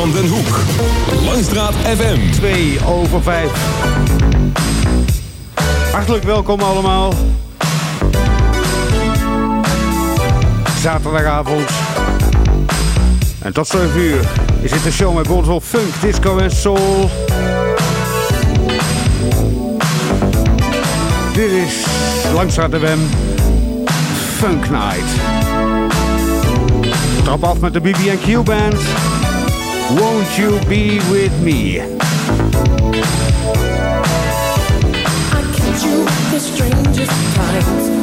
van den Hoek. Langstraat FM. 2 over 5. Hartelijk welkom allemaal. Zaterdagavond. En tot 7 uur is dit de show met Bordel Funk, Disco en Soul. Dit is Langstraat FM. Funk Night. Trap af met de BB&Q Band. Won't You Be With Me? I catch you at the strangest times.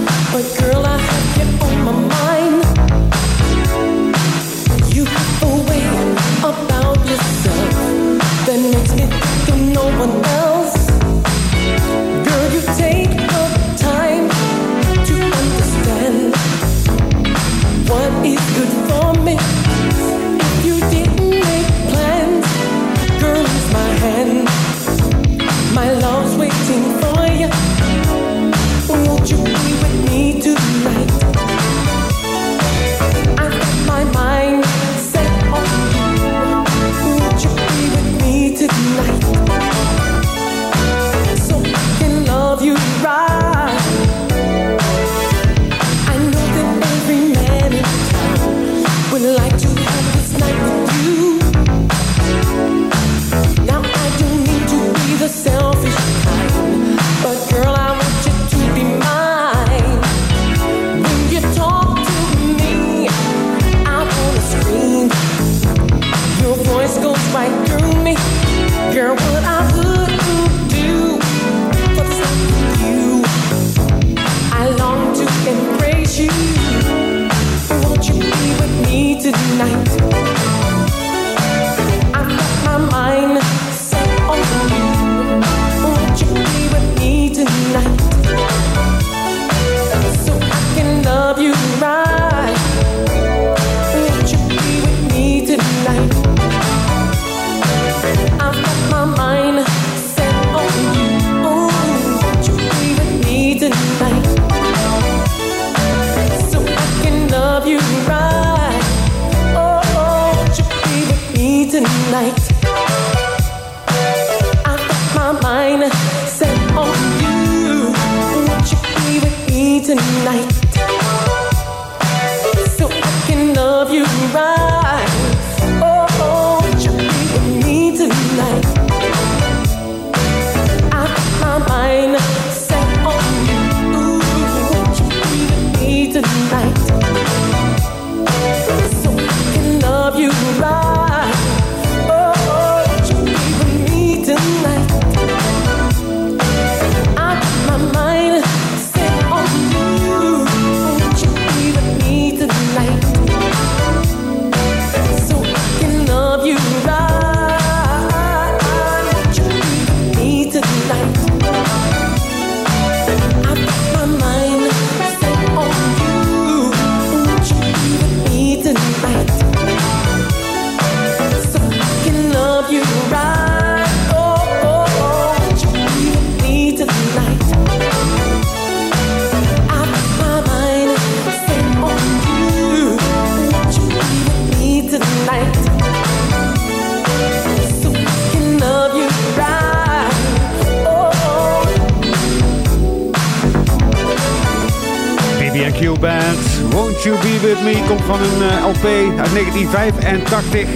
You Be With Me komt van een eh, LP uit 1985.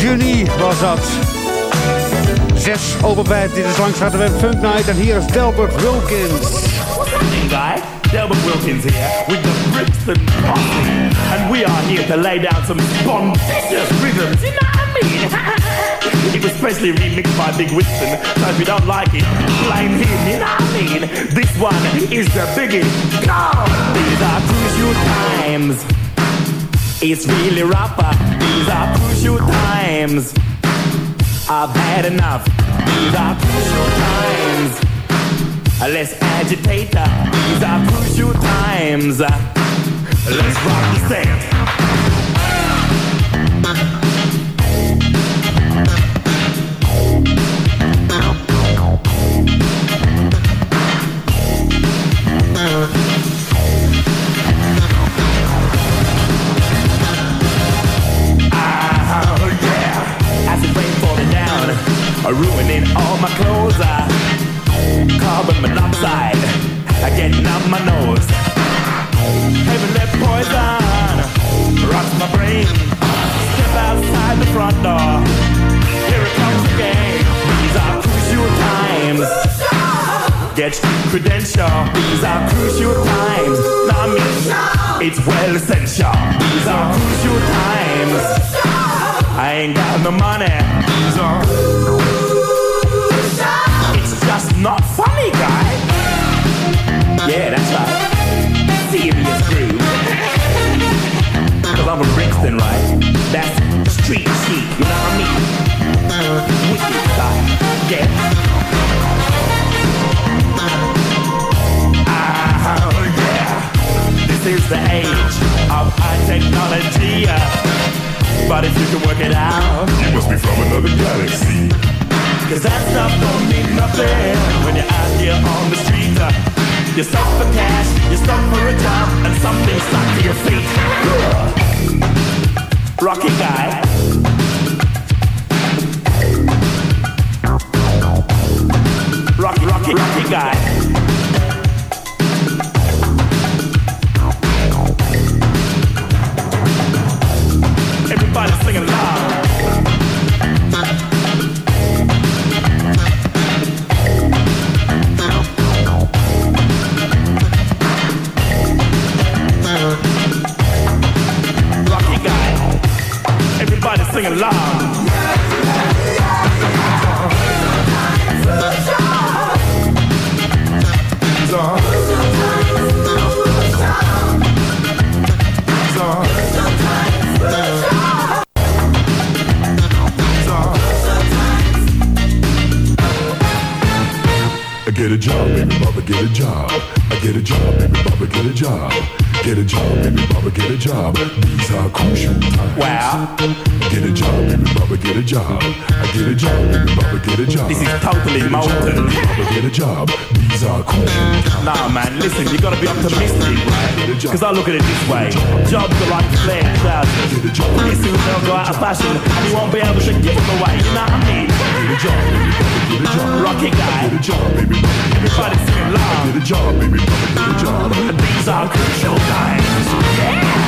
Juni was dat. 6 over 5, dit is langs de Web Funk Night en hier is Delbert Wilkins. What's guys? Delbert Wilkins here with the Brixton Crossing. And we are here to lay down some bombastic rhythms, you know what I mean? It was specially remixed by Big Winston. So if you don't like it, blame him. You know what I mean? This one is the biggest. God, these are crucial times. It's really rapper. These are crucial times. I've had enough. These are crucial times. Let's agitate. These are crucial times. Let's rock the set. jobs are like flare clouds. Do the job. Yes, it will go out of fashion, and you won't be able to get them away. You know what I mean? Do a job, do the job. Rocket guy. Job, baby. Everybody singing loud. Do a job, baby. Job. And these are crucial times. Yeah.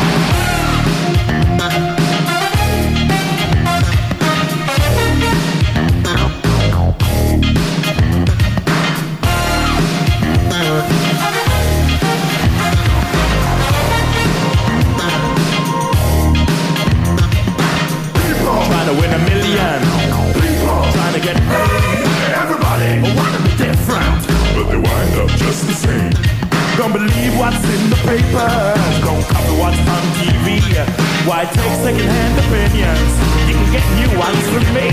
just the same. Don't believe what's in the papers. Don't copy what's on TV. Why take secondhand opinions? You can get new ones from me.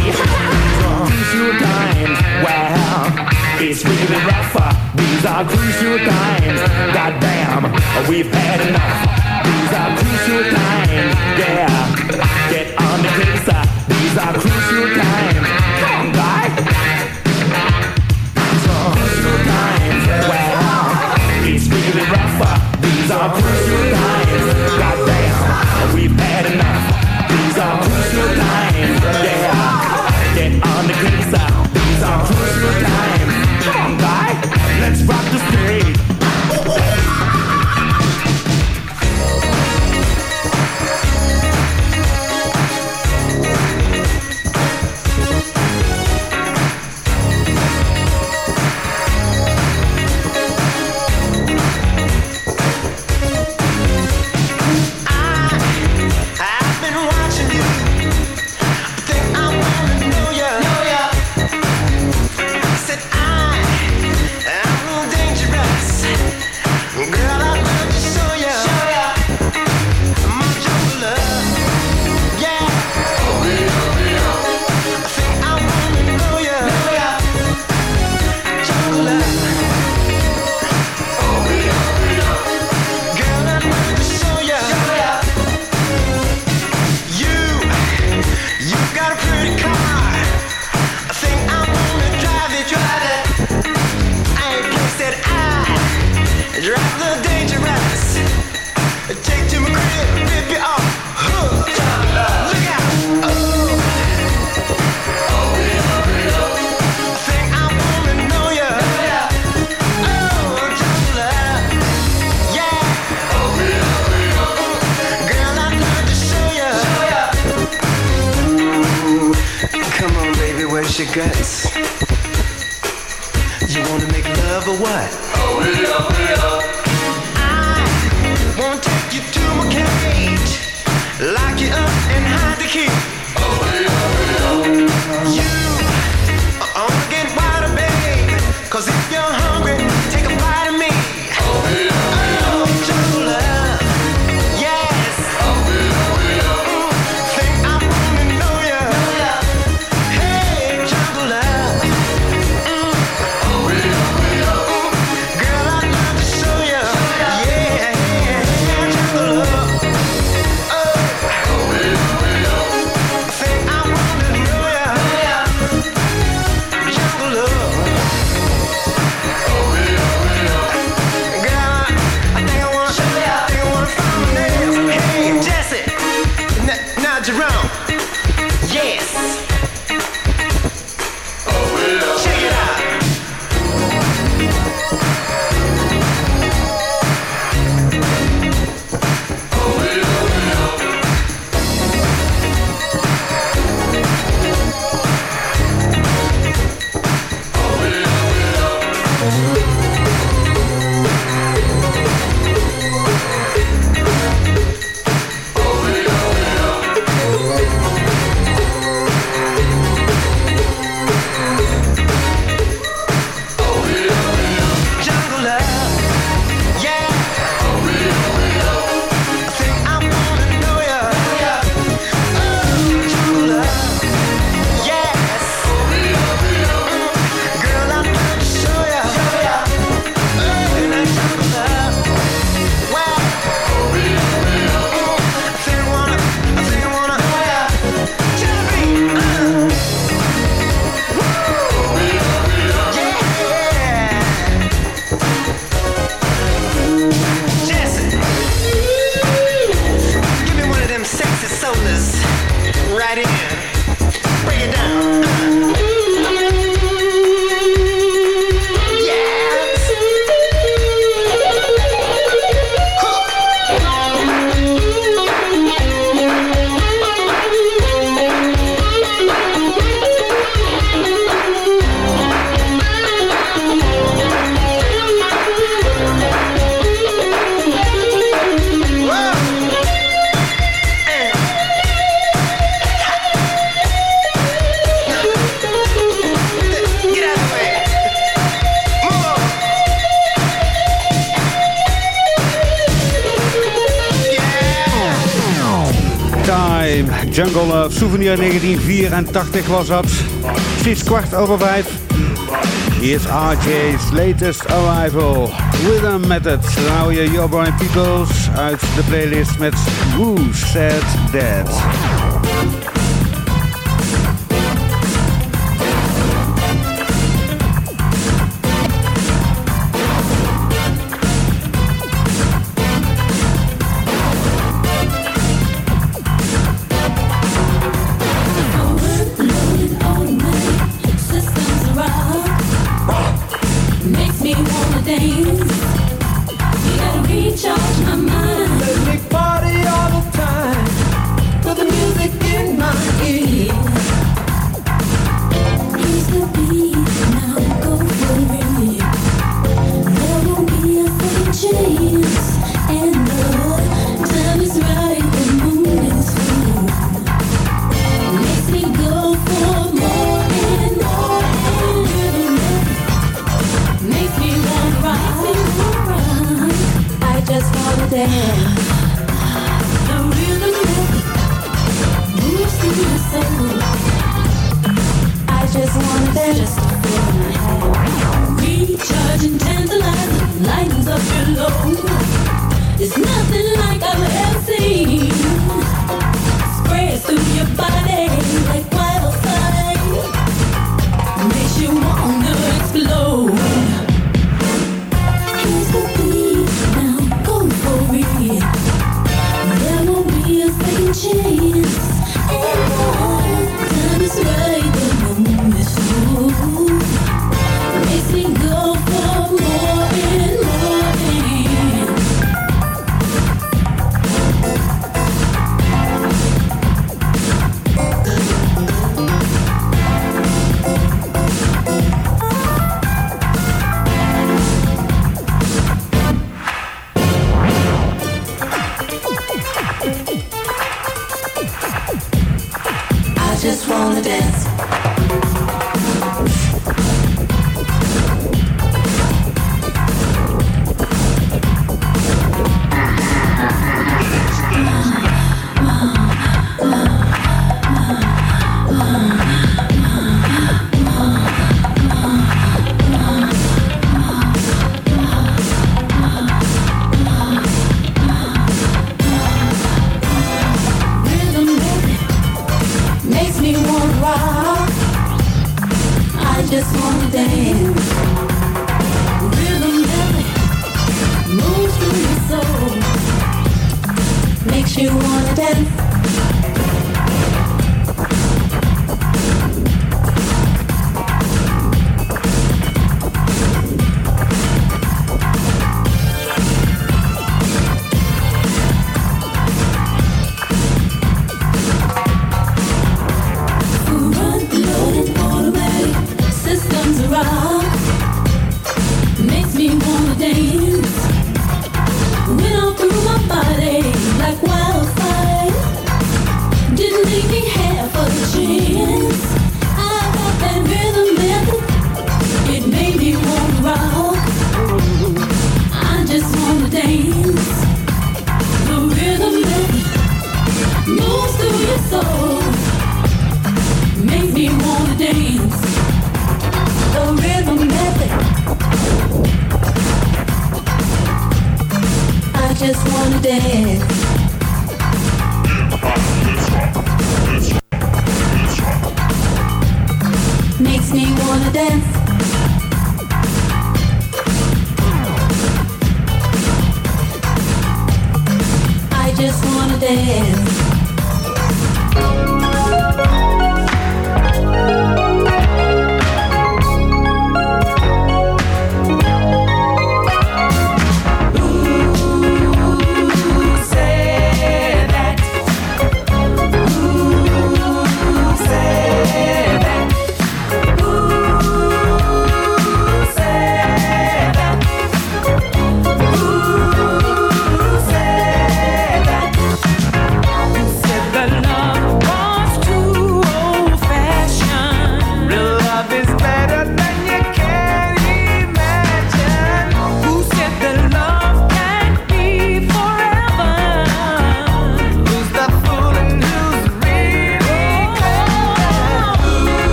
crucial times. Well, it's really rougher. These are crucial times. Goddamn, we've had enough. These are crucial times. Yeah, get on the case. These are crucial times. 1984 was dat. Precies kwart over vijf. Hier is RJ's latest arrival. Rhythm Method. Nou je Your Boy Peoples uit de playlist met Who Said That.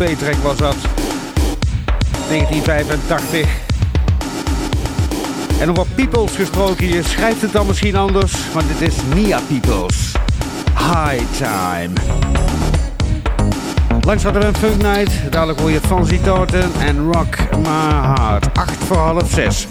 LP-track was dat. 1985. En over Peoples gesproken, je schrijft het dan misschien anders, maar dit is Nia Peoples. High Time. Langs hadden we een Funk Night, dadelijk hoor je Fancy Torten en Rock My Heart. 8 voor half 6.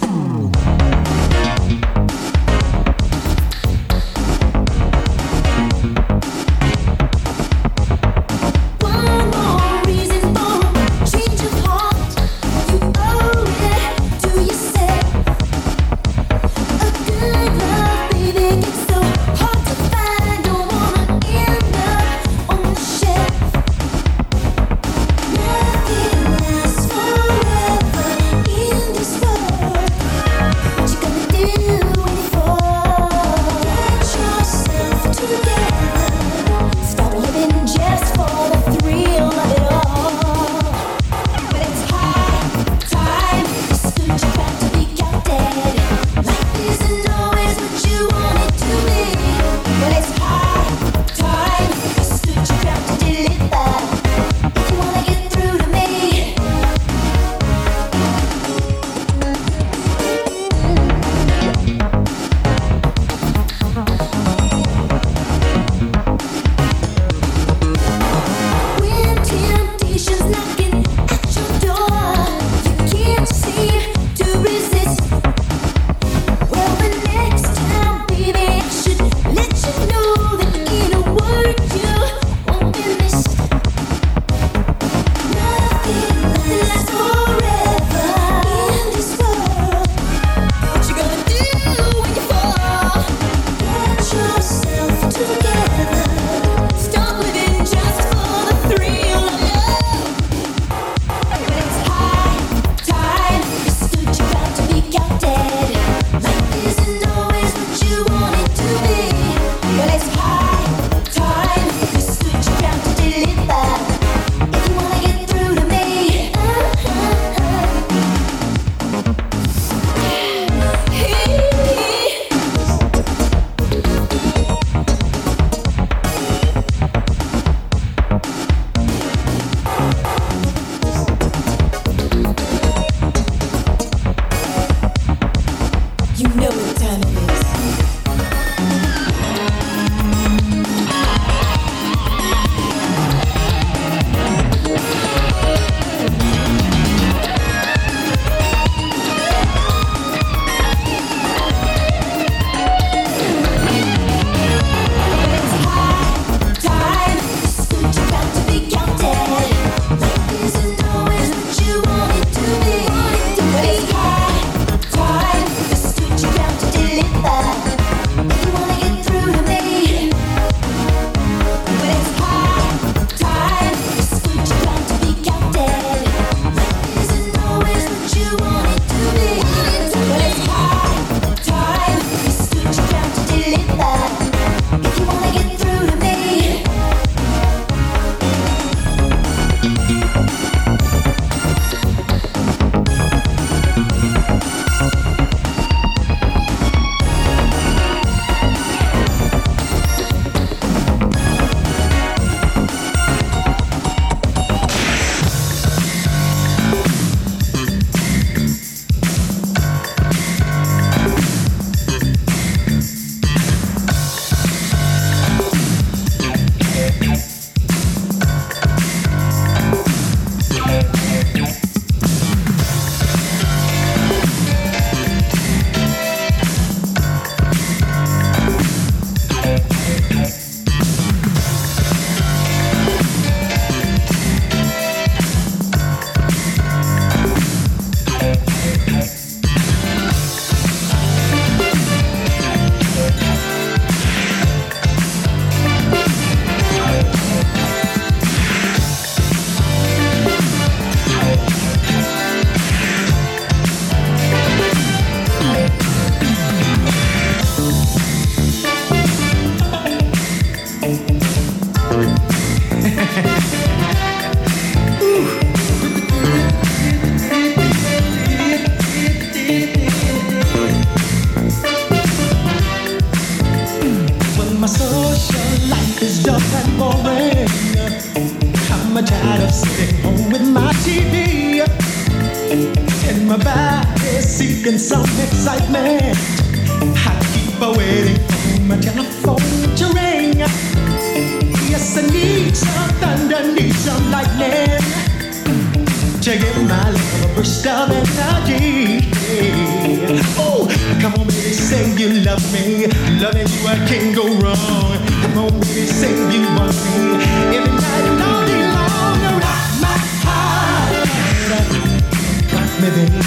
Rock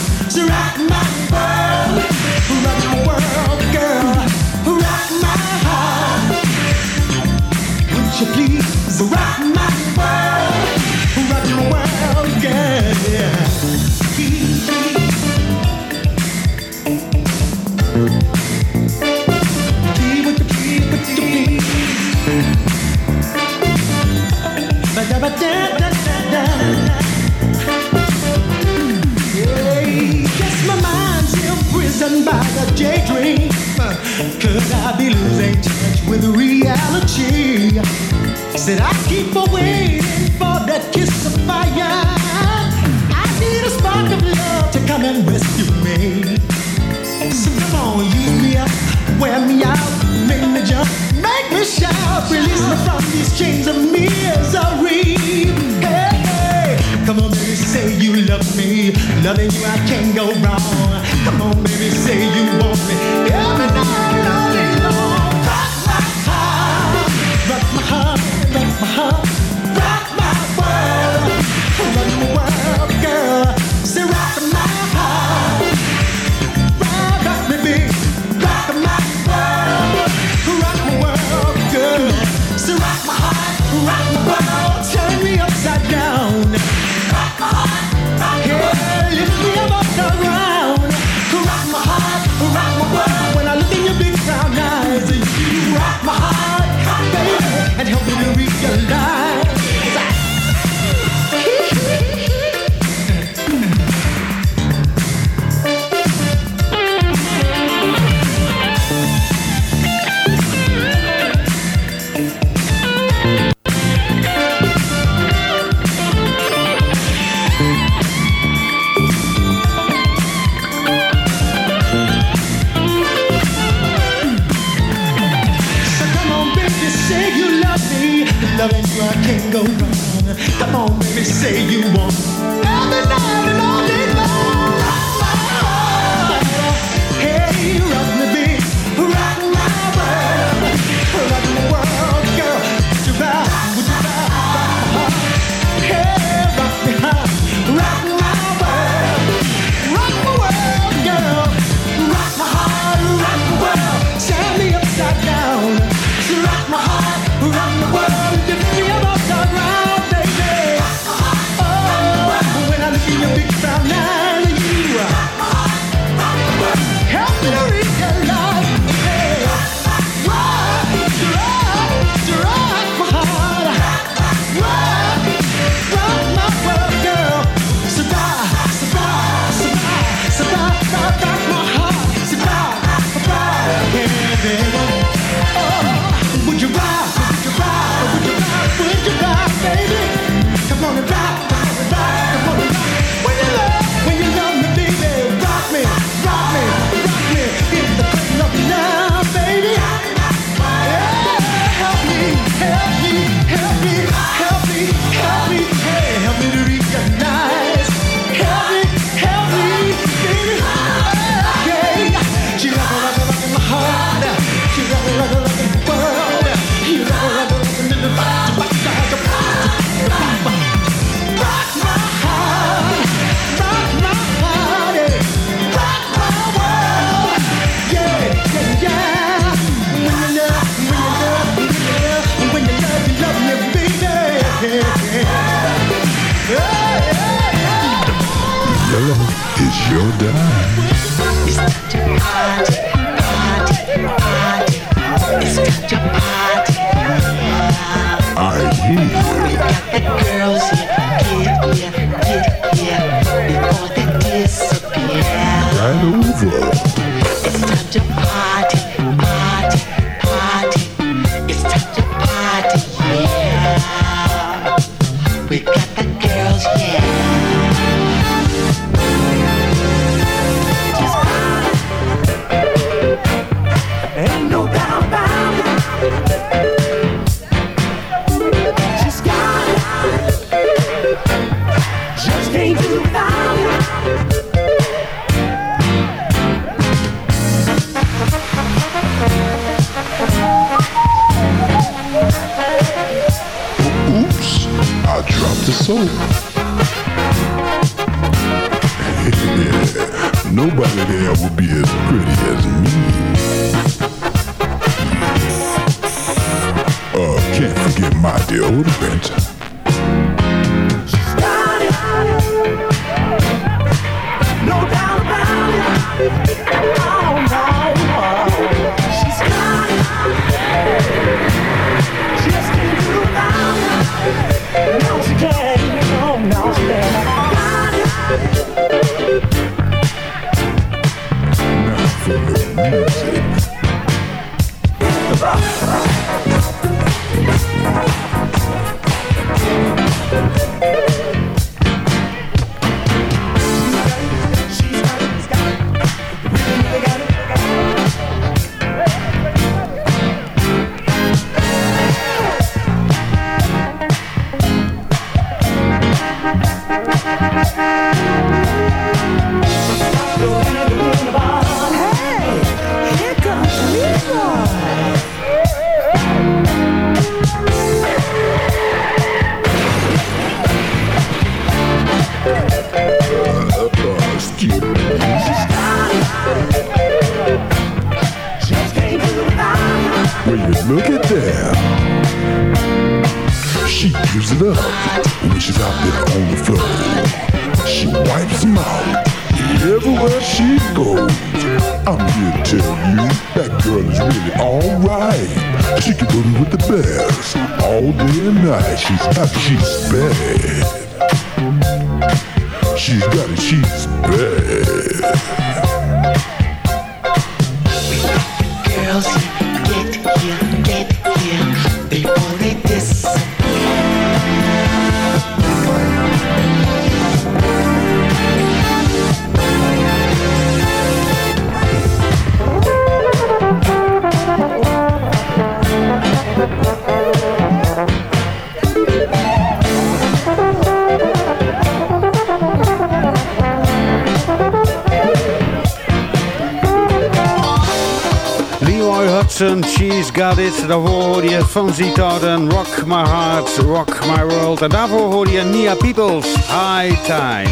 En Rock My Heart, Rock My World. En daarvoor hoor je Nia Peoples, High Time.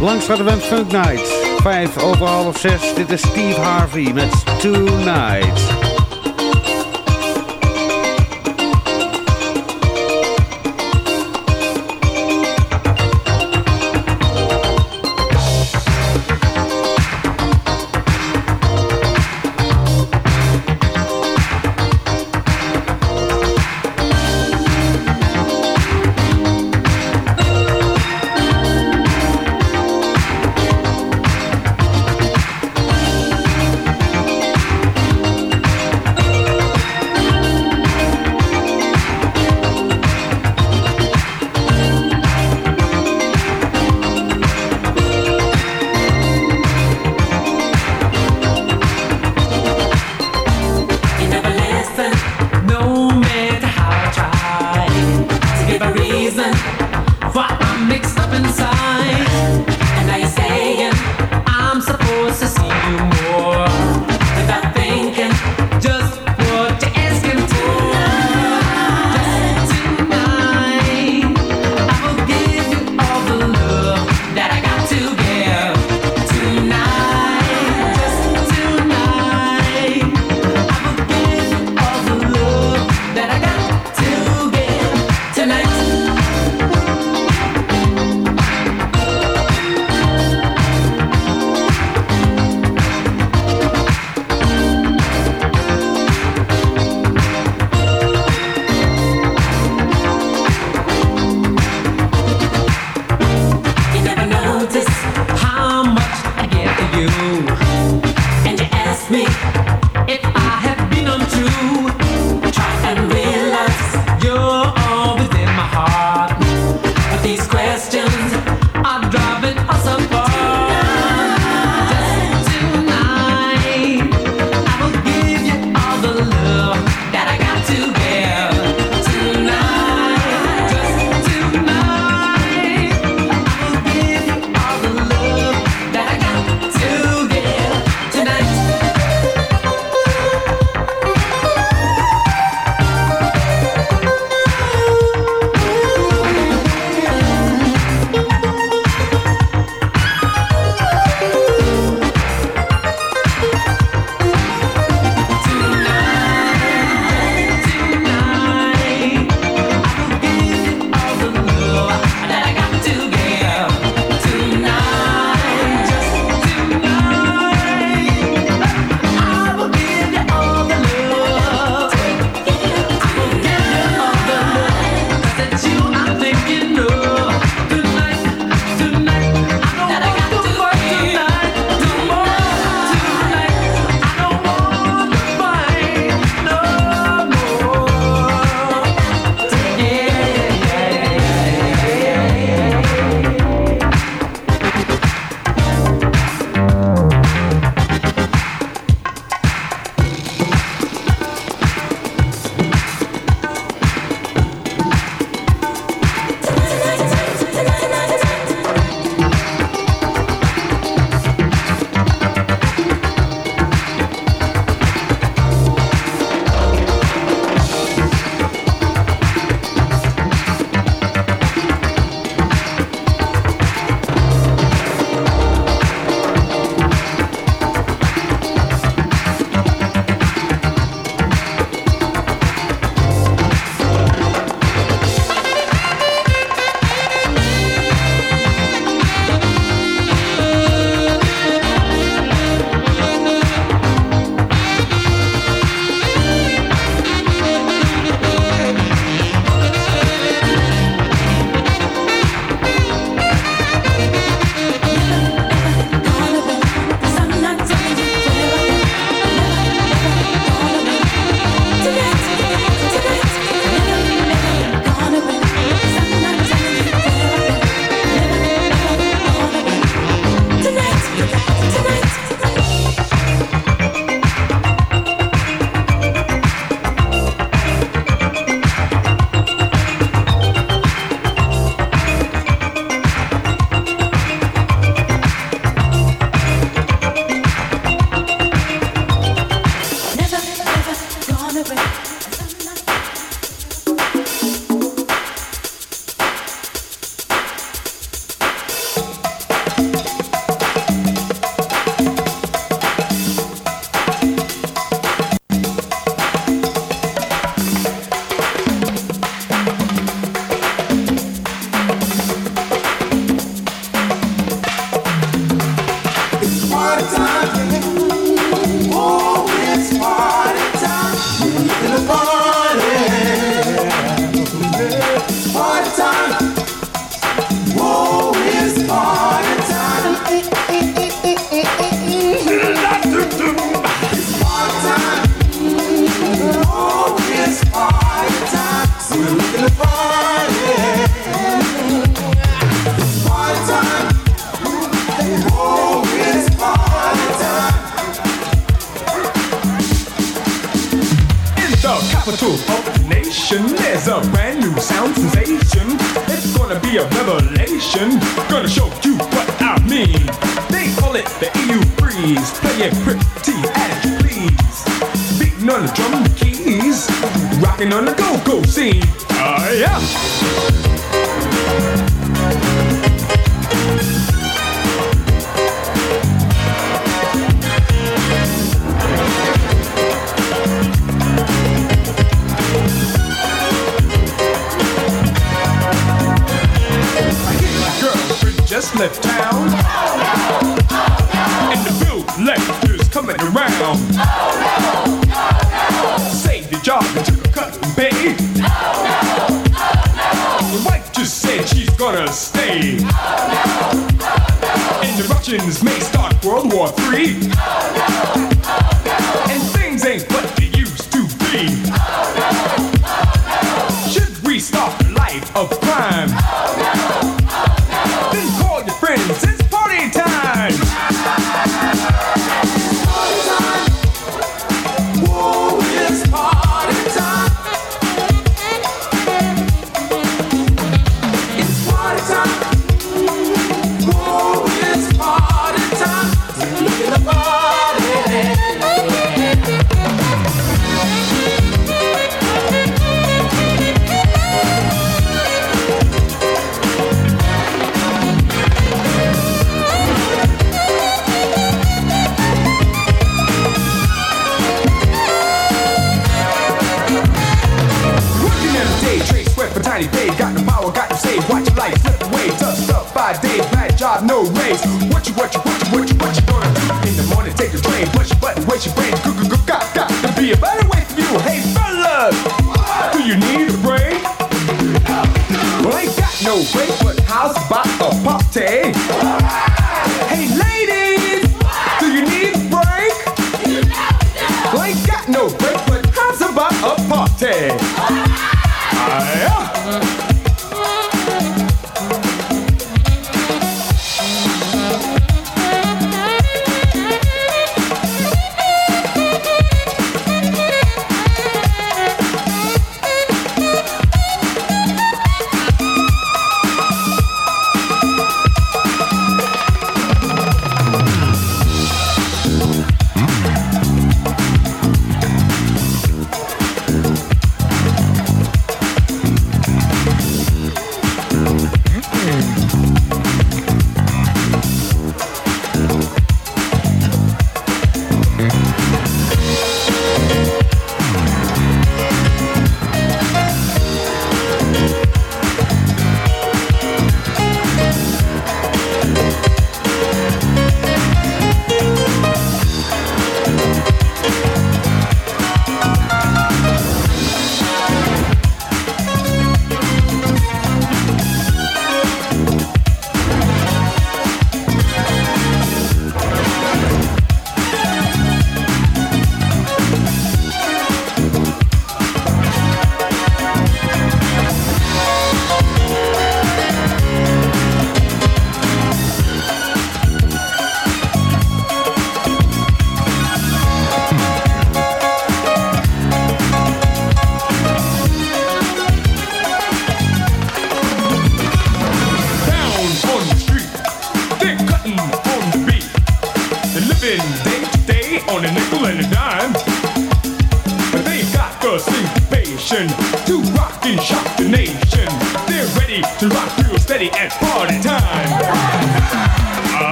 Langs de wens Funk Night, 5 over half 6. Dit is Steve Harvey met Two Nights.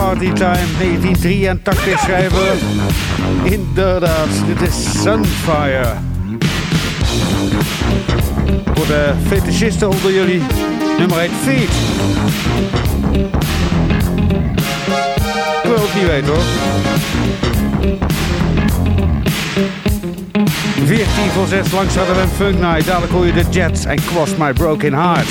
Partytime 1983 schrijven. Inderdaad, dit is Sunfire. Voor de fetischisten onder jullie, nummer 1 Feet. Ik wil het niet weten hoor. 14 voor 6 langs hadden we een funk night. Dadelijk hoor je de Jets en Cross My Broken Heart.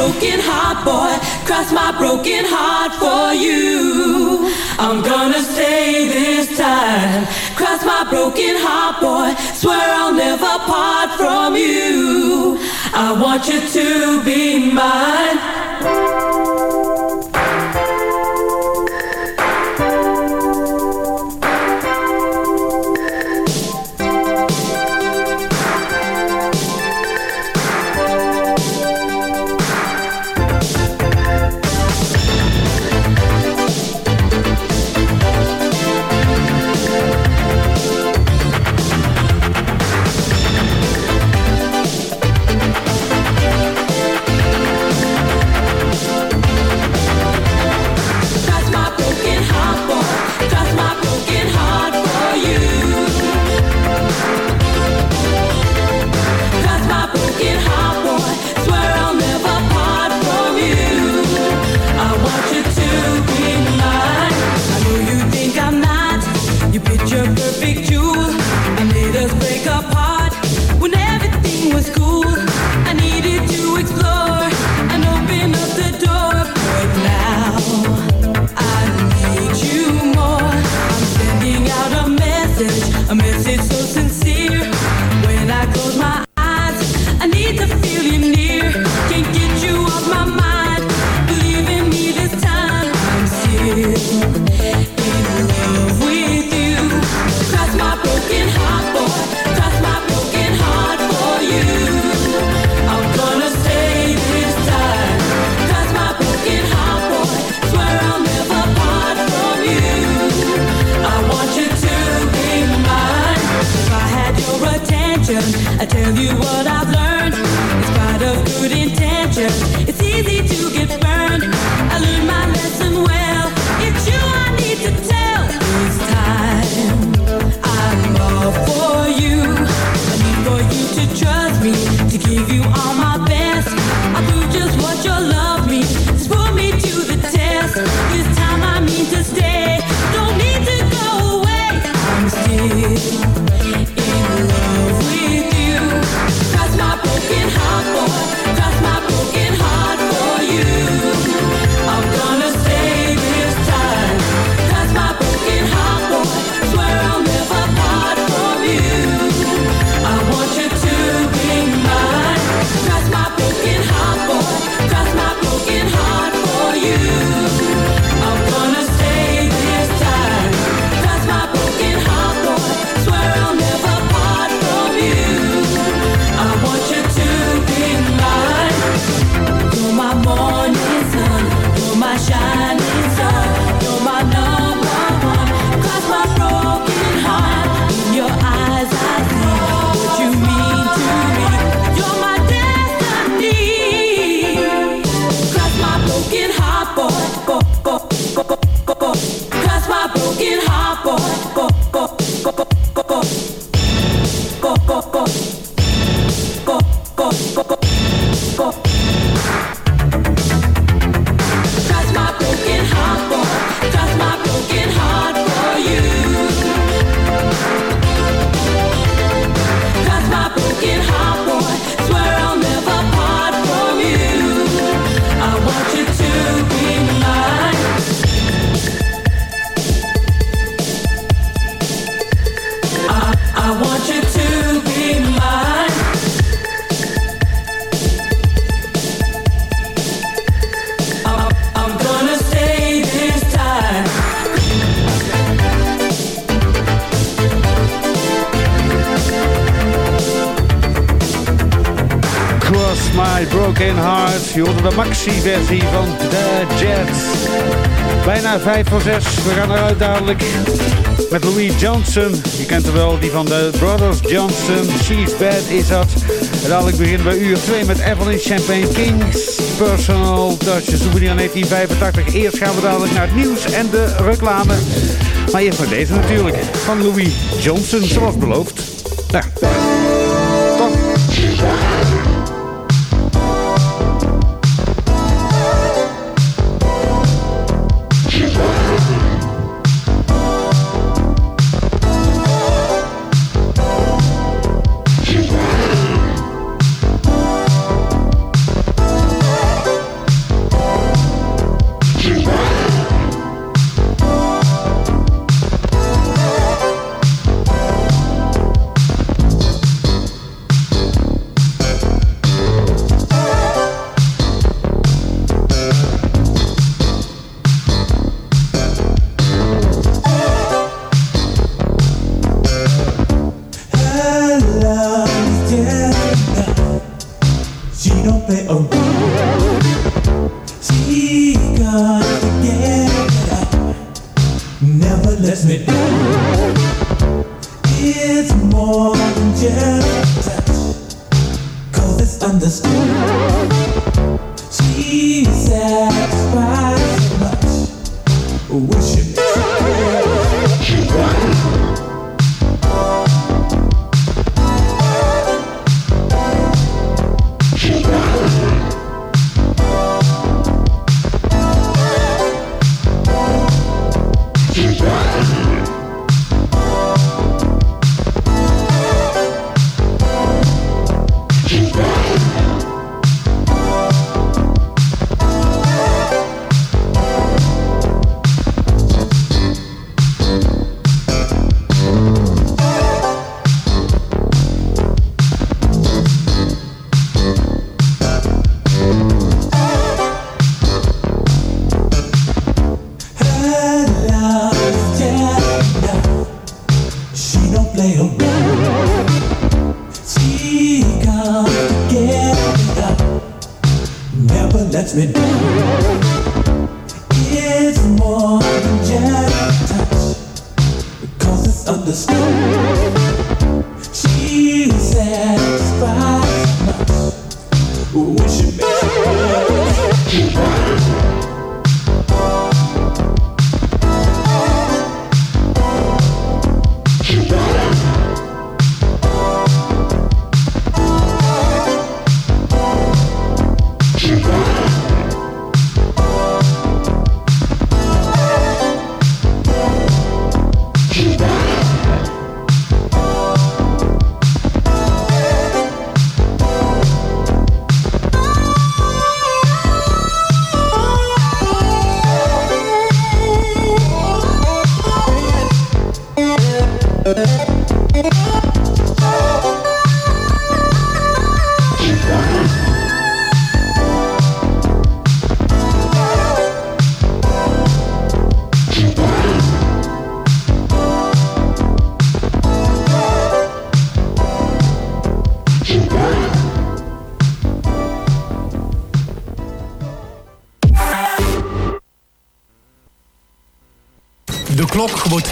broken heart, boy. Cross my broken heart for you. I'm hurts my broken heart, boy. Swear I'll never part from you. I want you to be mine. maxi-versie van The Jets. Bijna 5 voor 6, we gaan eruit dadelijk met Louis Johnson. Je kent hem wel, die van de Brothers Johnson. She's Bad is dat. En dadelijk beginnen we uur 2 met Evelyn Champagne Kings. Personal Dutch Souvenir 1985. Eerst gaan we dadelijk naar het nieuws en de reclame. Maar eerst maar deze natuurlijk, van Louis Johnson, zoals beloofd. Nou,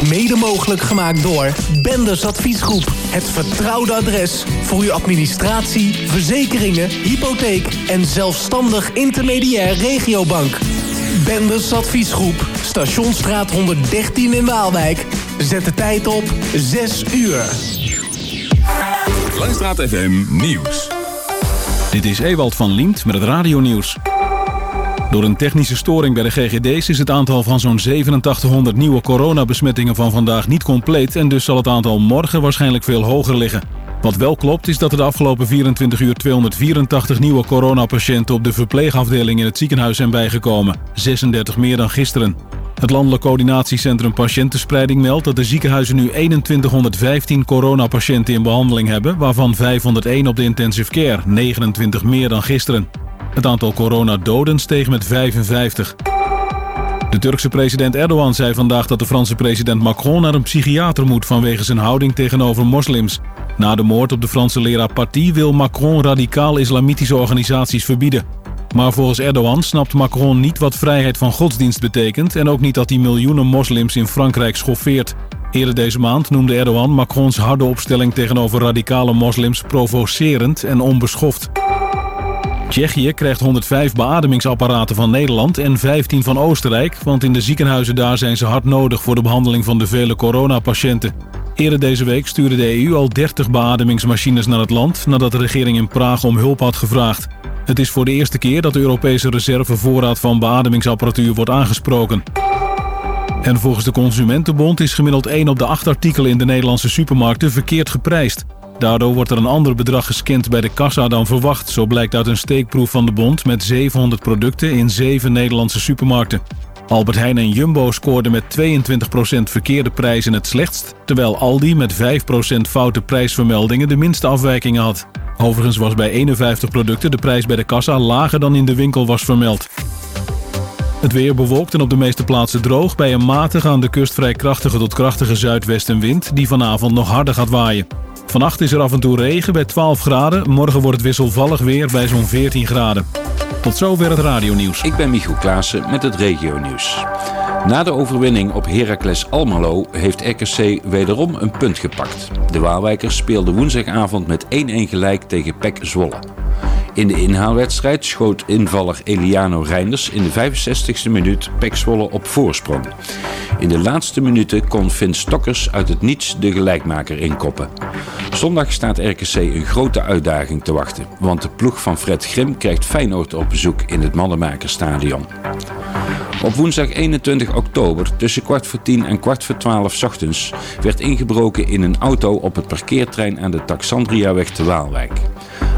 mede mogelijk gemaakt door Benders Adviesgroep. Het vertrouwde adres voor uw administratie, verzekeringen, hypotheek en zelfstandig intermediair regiobank. Benders Adviesgroep, Stationsstraat 113 in Waalwijk. Zet de tijd op 6 uur. Langstraat FM Nieuws. Dit is Ewald van Liemt met het radionieuws. Door een technische storing bij de GGD's is het aantal van zo'n 8700 nieuwe coronabesmettingen van vandaag niet compleet en dus zal het aantal morgen waarschijnlijk veel hoger liggen. Wat wel klopt is dat er de afgelopen 24 uur 284 nieuwe coronapatiënten op de verpleegafdeling in het ziekenhuis zijn bijgekomen. 36 meer dan gisteren. Het Landelijk Coördinatiecentrum Patiëntenspreiding meldt dat de ziekenhuizen nu 2115 coronapatiënten in behandeling hebben, waarvan 501 op de intensive care, 29 meer dan gisteren. Het aantal coronadoden steeg met 55. De Turkse president Erdogan zei vandaag dat de Franse president Macron naar een psychiater moet vanwege zijn houding tegenover moslims. Na de moord op de Franse leraar Paty wil Macron radicaal-islamitische organisaties verbieden. Maar volgens Erdogan snapt Macron niet wat vrijheid van godsdienst betekent en ook niet dat hij miljoenen moslims in Frankrijk schoffeert. Eerder deze maand noemde Erdogan Macrons harde opstelling tegenover radicale moslims provocerend en onbeschoft. Tsjechië krijgt 105 beademingsapparaten van Nederland en 15 van Oostenrijk, want in de ziekenhuizen daar zijn ze hard nodig voor de behandeling van de vele coronapatiënten. Eerder deze week stuurde de EU al 30 beademingsmachines naar het land nadat de regering in Praag om hulp had gevraagd. Het is voor de eerste keer dat de Europese reservevoorraad van beademingsapparatuur wordt aangesproken. En volgens de Consumentenbond is gemiddeld 1 op de 8 artikelen in de Nederlandse supermarkten verkeerd geprijsd. Daardoor wordt er een ander bedrag gescand bij de kassa dan verwacht. Zo blijkt uit een steekproef van de bond met 700 producten in 7 Nederlandse supermarkten. Albert Heijn en Jumbo scoorden met 22% verkeerde prijzen het slechtst... terwijl Aldi met 5% foute prijsvermeldingen de minste afwijkingen had. Overigens was bij 51 producten de prijs bij de kassa lager dan in de winkel was vermeld. Het weer bewolkt en op de meeste plaatsen droog... bij een matige aan de kust vrij krachtige tot krachtige zuidwestenwind... die vanavond nog harder gaat waaien. Vannacht is er af en toe regen bij 12 graden. Morgen wordt het wisselvallig weer bij zo'n 14 graden. Tot zover het radionieuws. Ik ben Michiel Klaassen met het regionieuws. Na de overwinning op Heracles Almelo heeft RKC wederom een punt gepakt. De Waalwijkers speelden woensdagavond met 1-1 gelijk tegen PEC Zwolle. In de inhaalwedstrijd schoot invaller Eliano Reinders in de 65e minuut PEC Zwolle op voorsprong. In de laatste minuten kon Vin Stokkers uit het niets de gelijkmaker inkoppen. Zondag staat RKC een grote uitdaging te wachten, want de ploeg van Fred Grim krijgt Feyenoord op bezoek in het Mannenmakerstadion. Op woensdag 21 oktober tussen kwart voor tien en kwart voor twaalf ochtends werd ingebroken in een auto op het parkeertrein aan de Taxandriaweg te Waalwijk.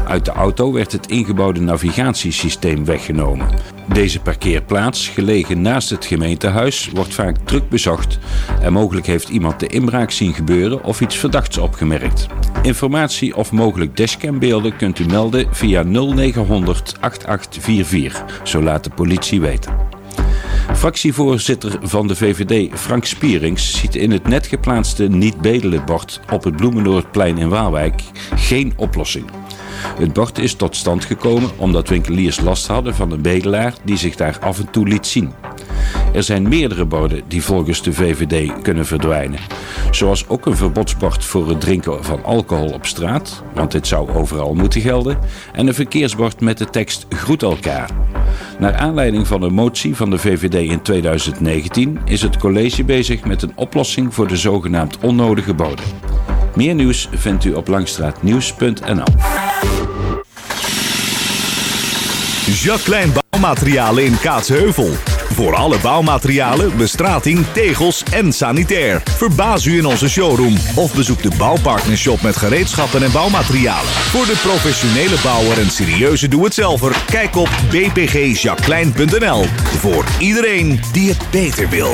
Uit de auto werd het ingebouwde navigatiesysteem weggenomen. Deze parkeerplaats, gelegen naast het gemeentehuis, wordt vaak druk bezocht en mogelijk heeft iemand de inbraak zien gebeuren of iets verdachts opgemerkt. Informatie of mogelijk dashcambeelden kunt u melden via 0900 8844, zo laat de politie weten. Fractievoorzitter van de VVD, Frank Spierings, ziet in het net geplaatste niet-bedelen-bord op het Bloemenoordplein in Waalwijk geen oplossing. Het bord is tot stand gekomen omdat winkeliers last hadden van een bedelaar die zich daar af en toe liet zien. Er zijn meerdere borden die volgens de VVD kunnen verdwijnen. Zoals ook een verbodsbord voor het drinken van alcohol op straat, want dit zou overal moeten gelden, en een verkeersbord met de tekst Groet elkaar. Naar aanleiding van een motie van de VVD in 2019 is het college bezig met een oplossing voor de zogenaamd onnodige borden. Meer nieuws vindt u op langstraatnieuws.nl. Jacques Klein Bouwmaterialen in Kaatsheuvel. Voor alle bouwmaterialen, bestrating, tegels en sanitair. Verbaas u in onze showroom of bezoek de Bouwpartnershop met gereedschappen en bouwmaterialen. Voor de professionele bouwer en serieuze doe-het-zelver, kijk op bpgjacqueline.nl. Voor iedereen die het beter wil.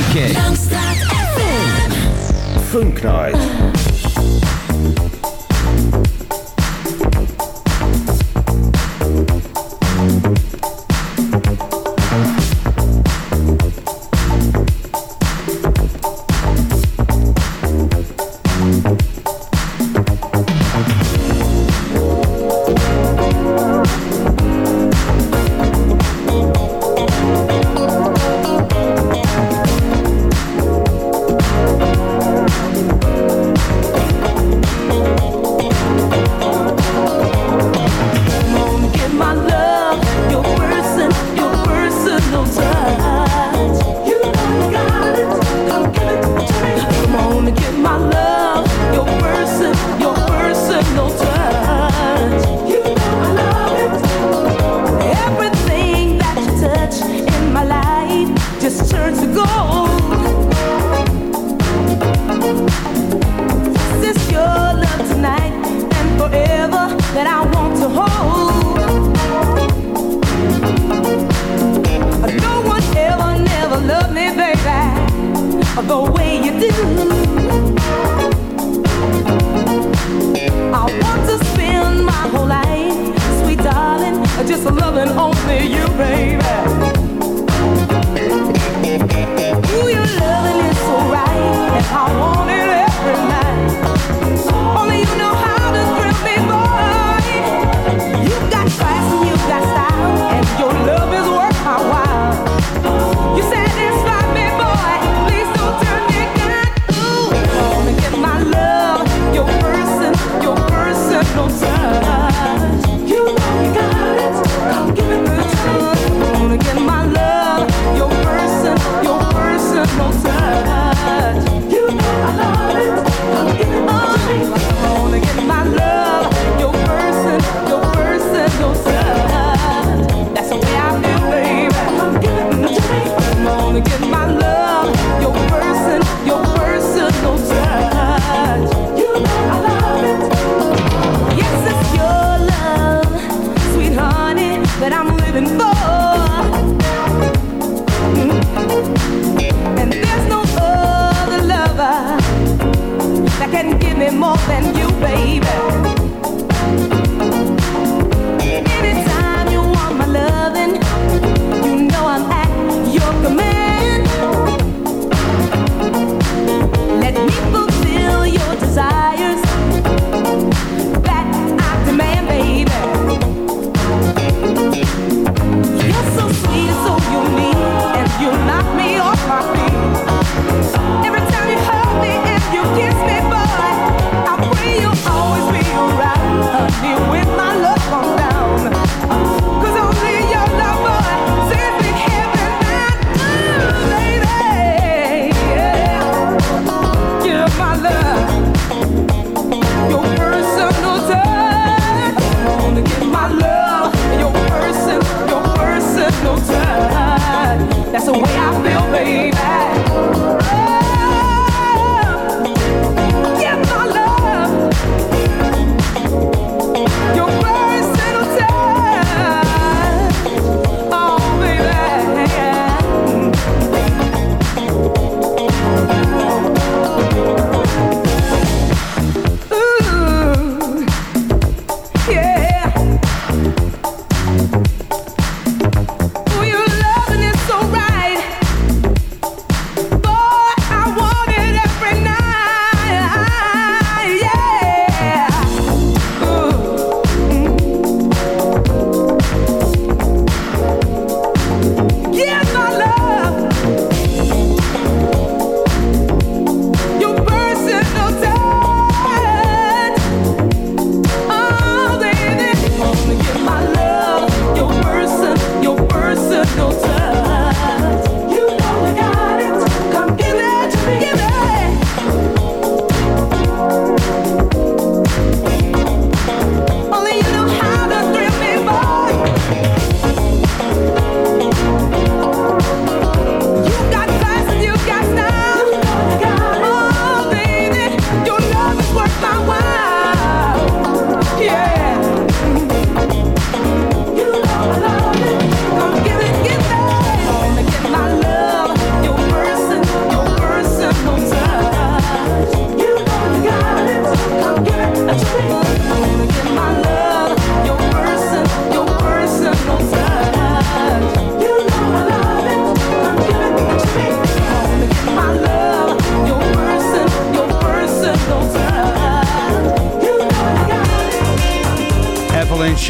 Funky. Langstraat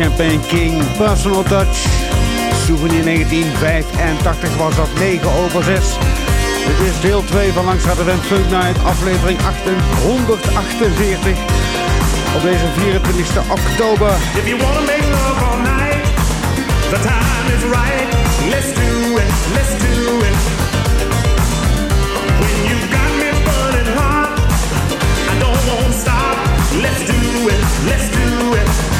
Champagne King, Personal Touch. Souvenir 1985 was dat 9 over 6. Het is deel 2 van Langs de Wend Funk Night, aflevering 848. Op deze 24 e oktober. If you wanna make love all night, the time is right. Let's do it, let's do it. When you got me burning hot, I don't wanna stop. Let's do it, let's do it.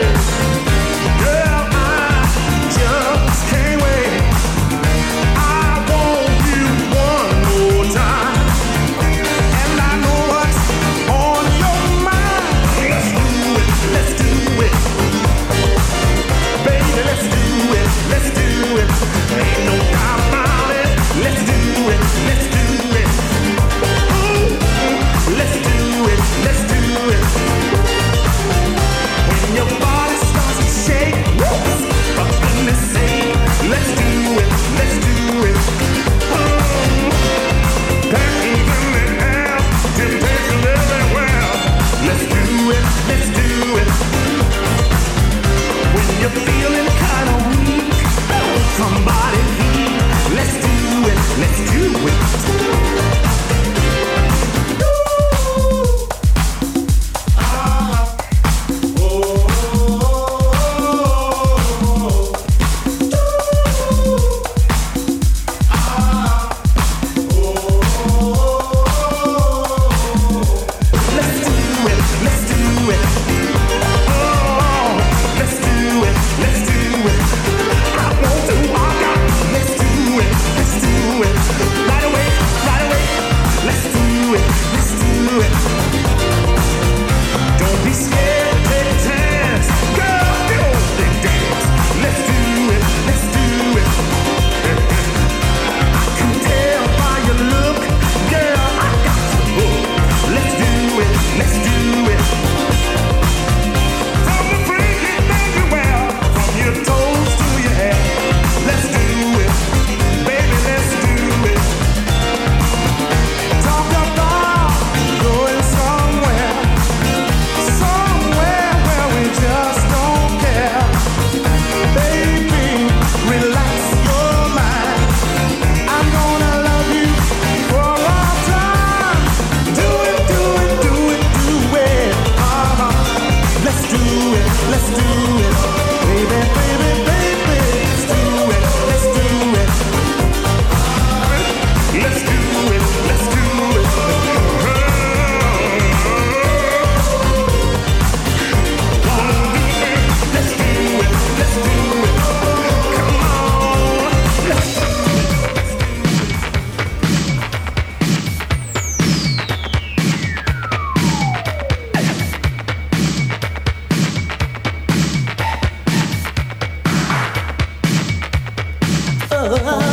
love.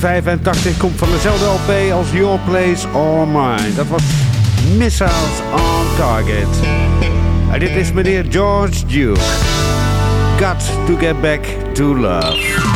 1985 komt van dezelfde LP als Your Place or Mine. Dat was Missiles on Target. En dit is meneer George Duke. Got to get back to love.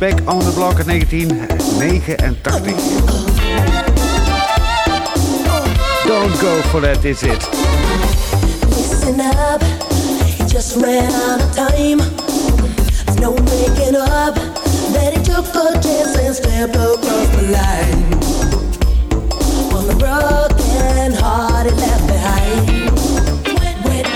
Back on the Block 19, 1989. Don't go for that, is it? Listen up, it just ran out of time. There's no making up that it took a chance and step across the line. On the broken heart it left behind. When, when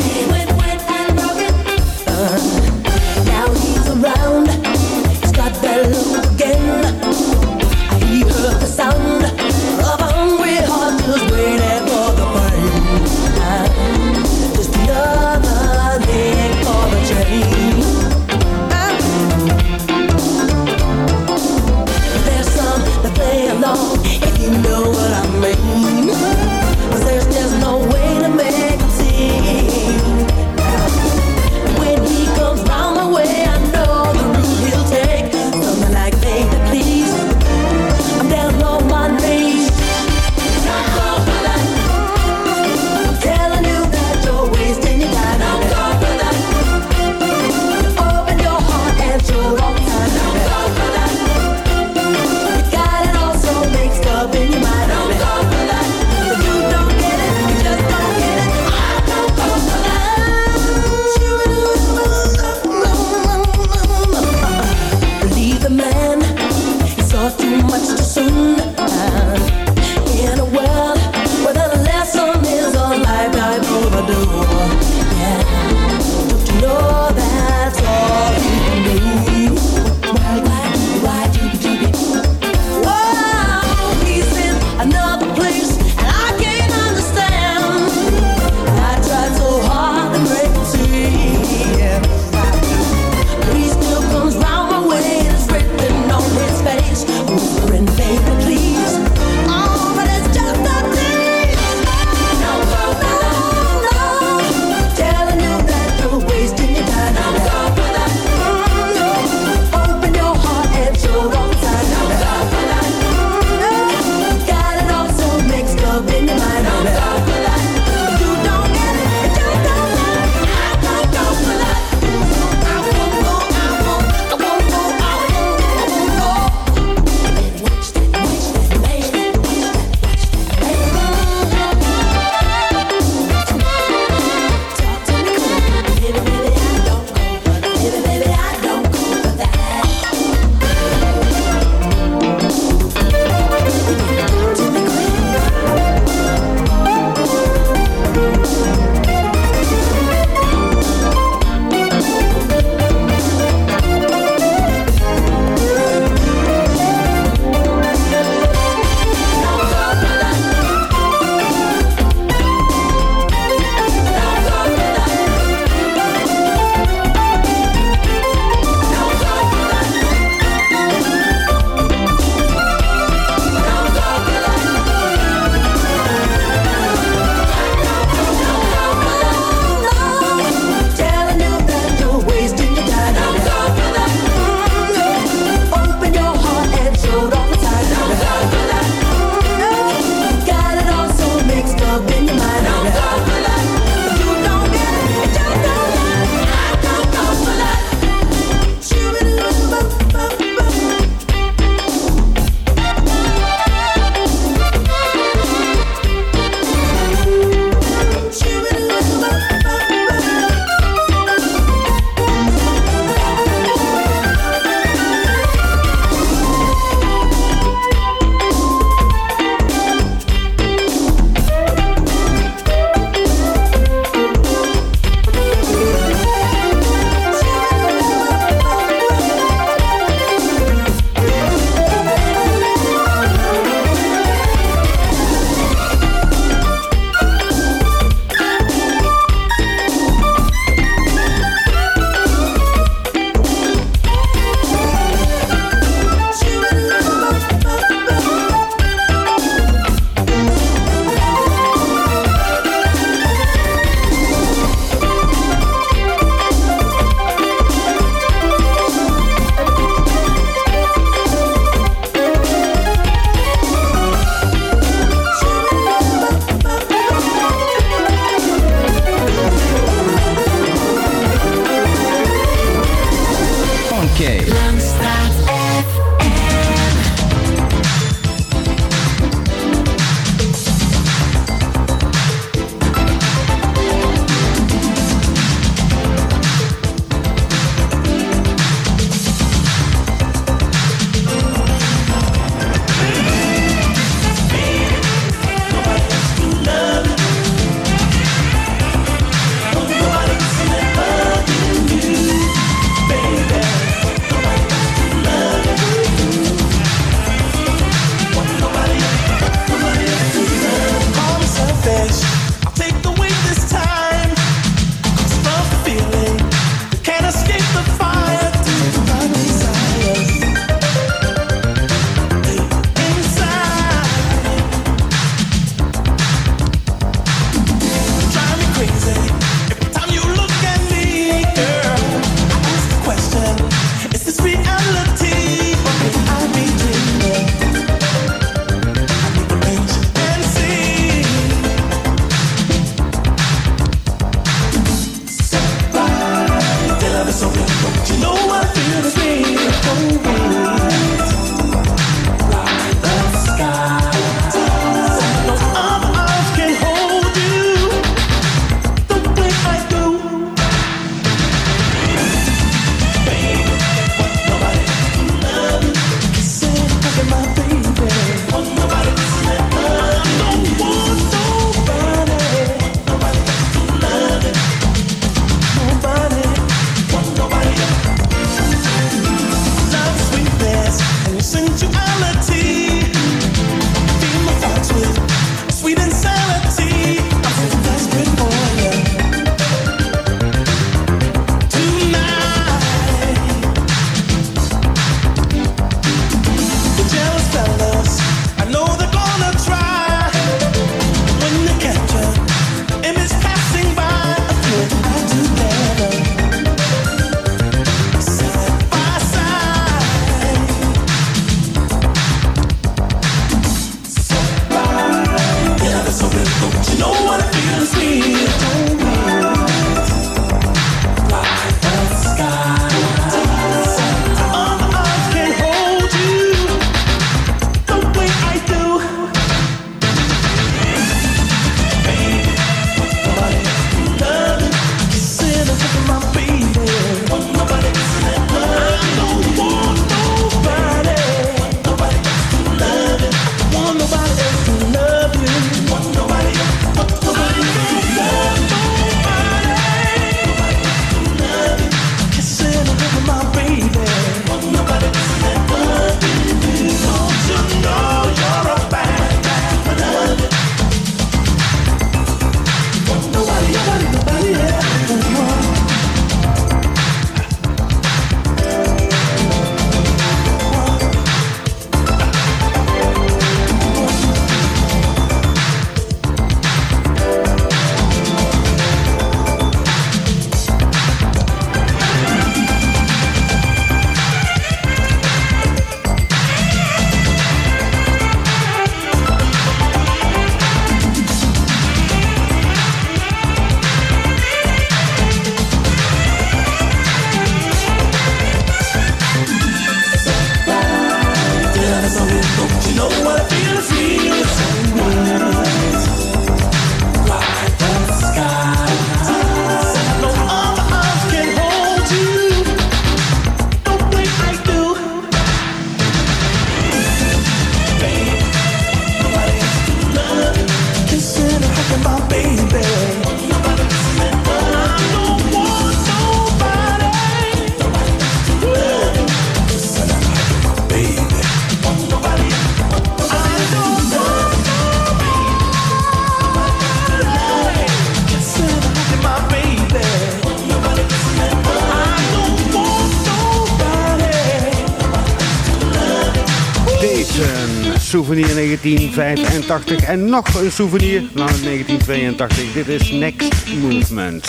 souvenir 1985 en nog een souvenir, namelijk 1982. Dit is Next Movement.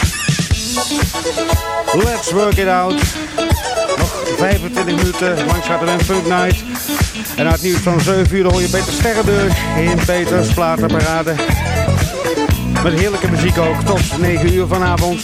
Let's work it out. Nog 25 minuten langs gaat er night. En uitnieuw nieuws van 7 uur hoor je Peter Sterrenburg in Peters Platenparade. Met heerlijke muziek ook tot 9 uur vanavond.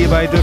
hierbij de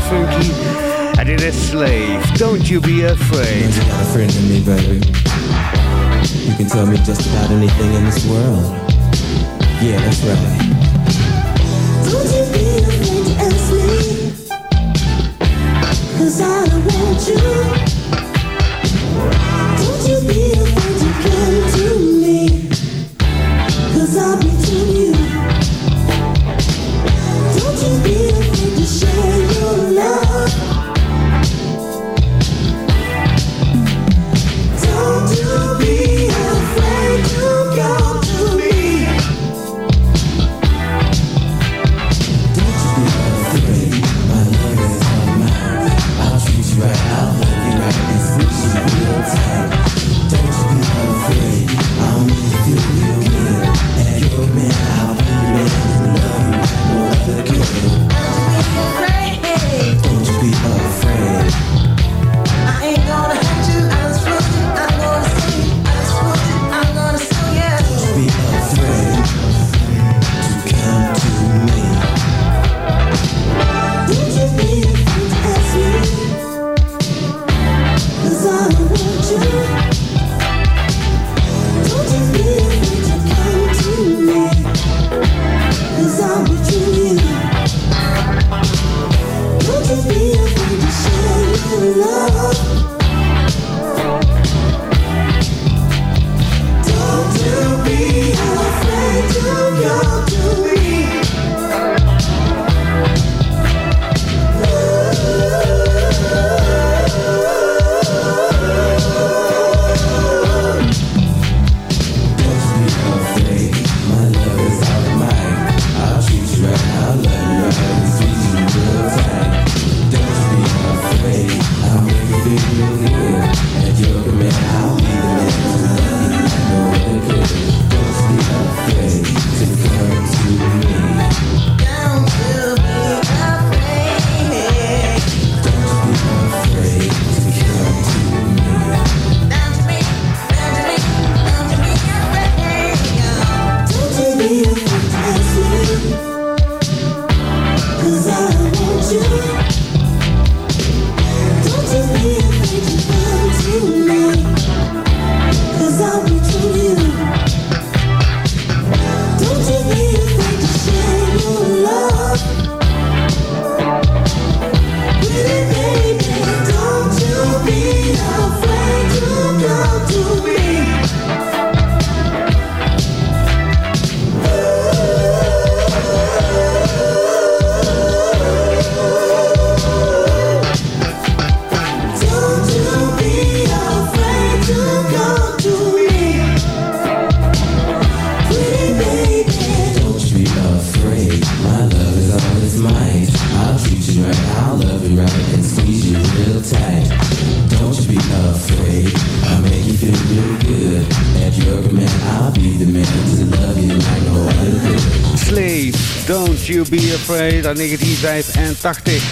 1985.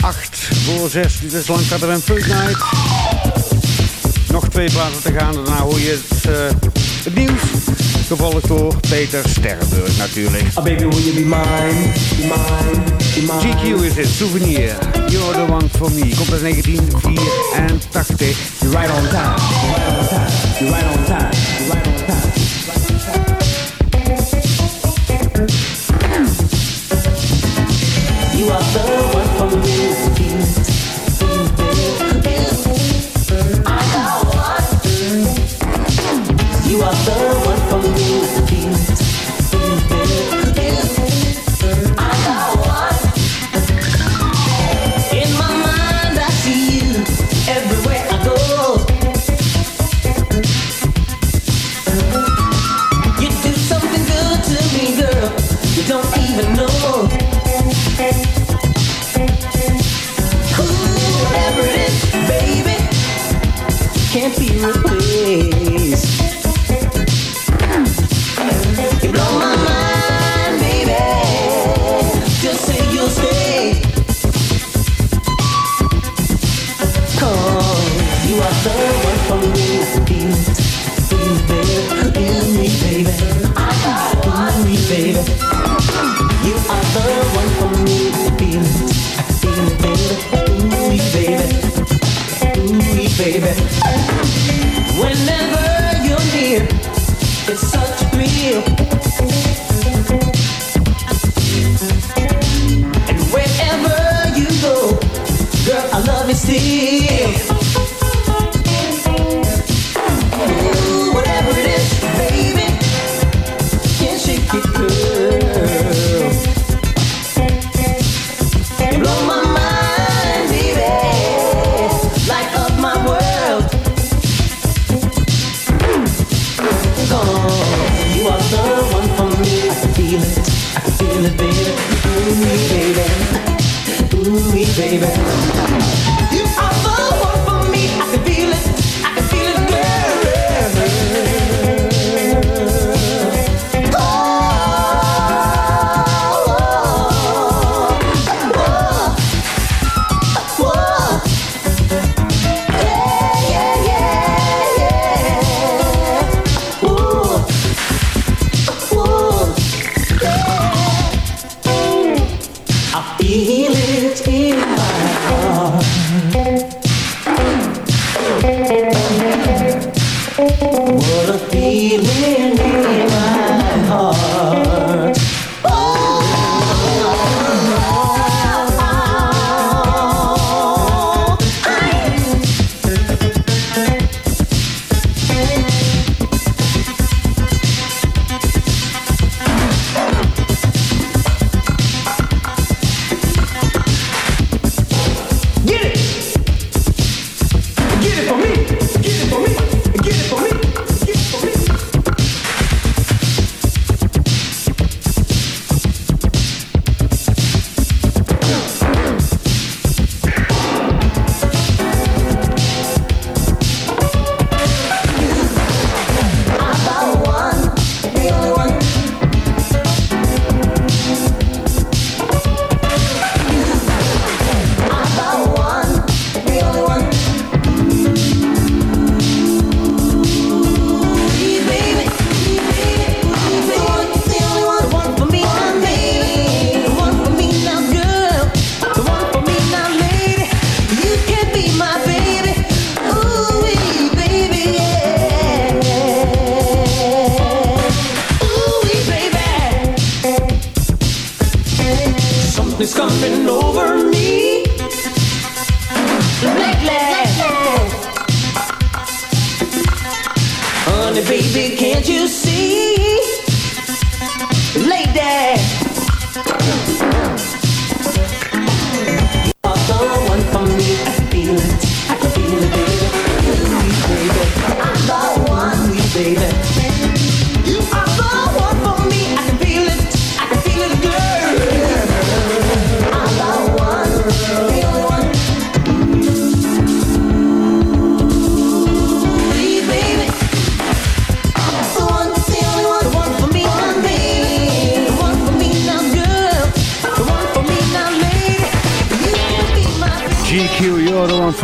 8 voor 6, dit is lang er een Funk Night. Nog twee plaatsen te gaan, daarna hoor je het, eh, nieuws. Gevolgd door Peter Sterrenburg natuurlijk. Baby, you be mine? Mine? Mine? GQ is het, Souvenir. You're the one for me. Komt uit 1984. You're right on time. You're right on time. You're right on time.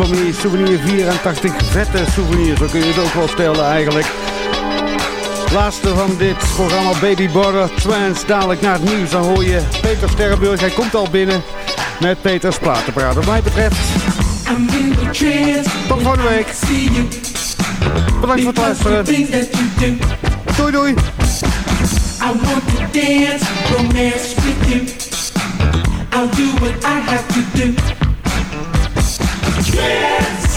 familie Souvenir 84. Vette souvenirs, zo kun je het ook wel stellen eigenlijk. Laatste van dit programma Baby Border Twins. Dadelijk naar het nieuws, dan hoor je Peter Sterrenburg. Hij komt al binnen met Peters Platenpraat. Wat mij betreft, tot volgende week. Bedankt voor het luisteren. Doei doei. I want to dance. I'll do what I have to do. Yes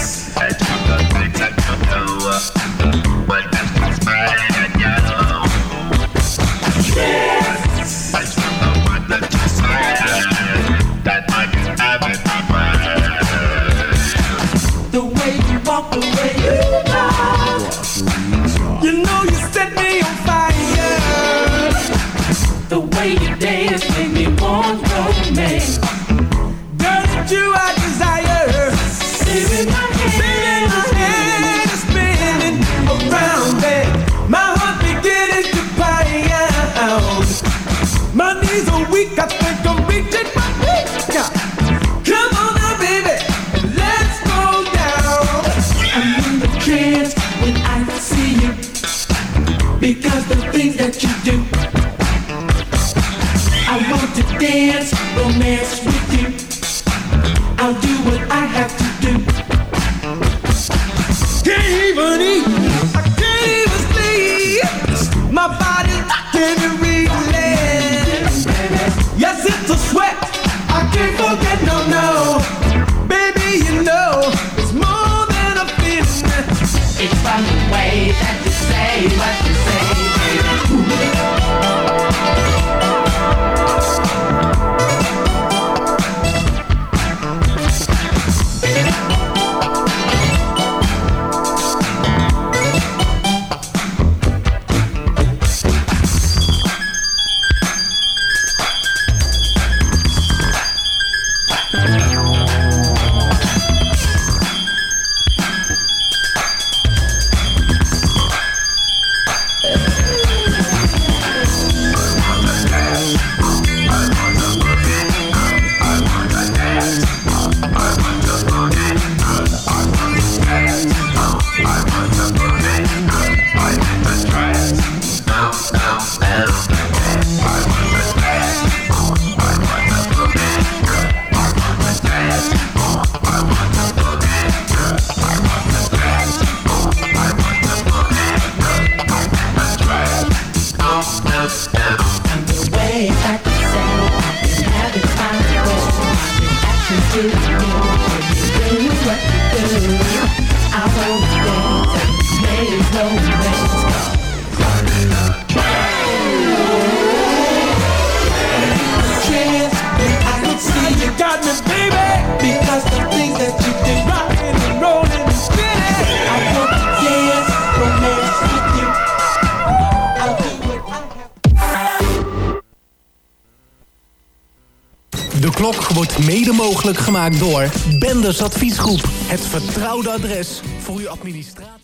mede mogelijk gemaakt door Benders Adviesgroep. Het vertrouwde adres voor uw administratie.